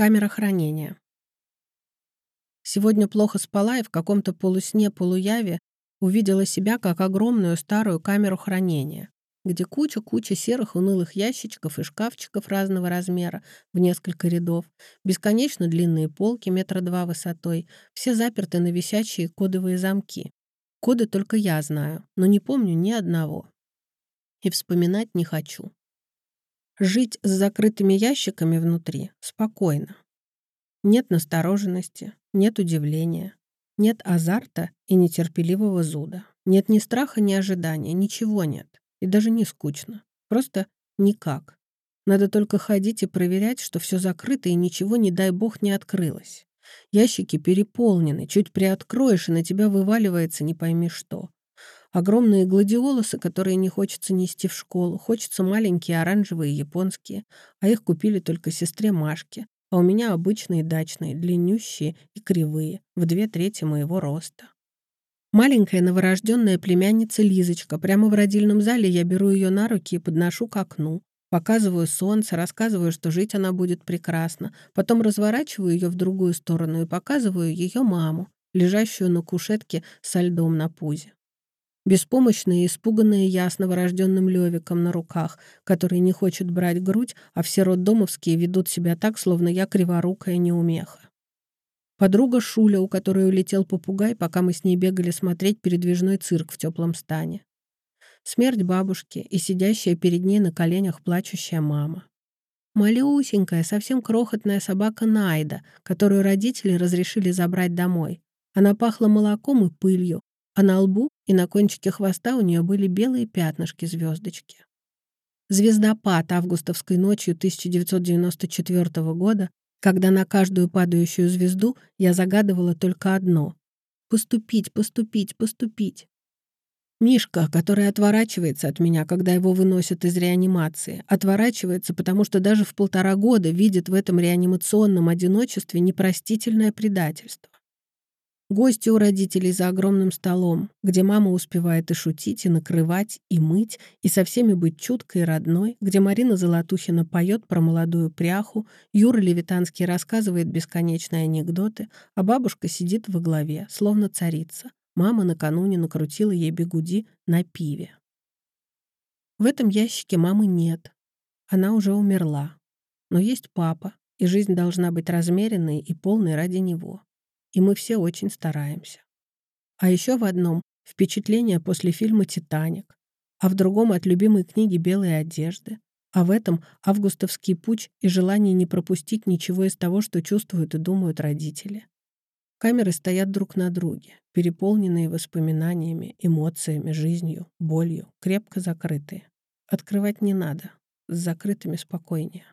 Камера хранения. Сегодня плохо спала и в каком-то полусне-полуяве увидела себя как огромную старую камеру хранения, где куча-куча серых унылых ящичков и шкафчиков разного размера в несколько рядов, бесконечно длинные полки метра два высотой, все заперты на висячие кодовые замки. Коды только я знаю, но не помню ни одного. И вспоминать не хочу. Жить с закрытыми ящиками внутри спокойно. Нет настороженности, нет удивления, нет азарта и нетерпеливого зуда. Нет ни страха, ни ожидания, ничего нет. И даже не скучно. Просто никак. Надо только ходить и проверять, что все закрыто и ничего, не дай бог, не открылось. Ящики переполнены, чуть приоткроешь, и на тебя вываливается не пойми что. Огромные гладиолусы, которые не хочется нести в школу. Хочется маленькие оранжевые японские, а их купили только сестре Машке. А у меня обычные дачные, длиннющие и кривые, в две трети моего роста. Маленькая новорожденная племянница Лизочка. Прямо в родильном зале я беру ее на руки и подношу к окну. Показываю солнце, рассказываю, что жить она будет прекрасно. Потом разворачиваю ее в другую сторону и показываю ее маму, лежащую на кушетке со льдом на пузе. Беспомощная и испуганная я с новорожденным Левиком на руках, который не хочет брать грудь, а все роддомовские ведут себя так, словно я криворукая неумеха. Подруга Шуля, у которой улетел попугай, пока мы с ней бегали смотреть передвижной цирк в теплом стане. Смерть бабушки и сидящая перед ней на коленях плачущая мама. Малюсенькая, совсем крохотная собака Найда, которую родители разрешили забрать домой. Она пахла молоком и пылью, а на лбу и на кончике хвоста у нее были белые пятнышки-звездочки. Звездопад августовской ночью 1994 года, когда на каждую падающую звезду я загадывала только одно — поступить, поступить, поступить. Мишка, который отворачивается от меня, когда его выносят из реанимации, отворачивается, потому что даже в полтора года видит в этом реанимационном одиночестве непростительное предательство. Гости у родителей за огромным столом, где мама успевает и шутить, и накрывать, и мыть, и со всеми быть чуткой и родной, где Марина Золотухина поет про молодую пряху, Юра Левитанский рассказывает бесконечные анекдоты, а бабушка сидит во главе, словно царица. Мама накануне накрутила ей бегуди на пиве. В этом ящике мамы нет. Она уже умерла. Но есть папа, и жизнь должна быть размеренной и полной ради него и мы все очень стараемся. А еще в одном — впечатление после фильма «Титаник», а в другом — от любимой книги «Белые одежды», а в этом — августовский путь и желание не пропустить ничего из того, что чувствуют и думают родители. Камеры стоят друг на друге, переполненные воспоминаниями, эмоциями, жизнью, болью, крепко закрытые. Открывать не надо, с закрытыми спокойнее.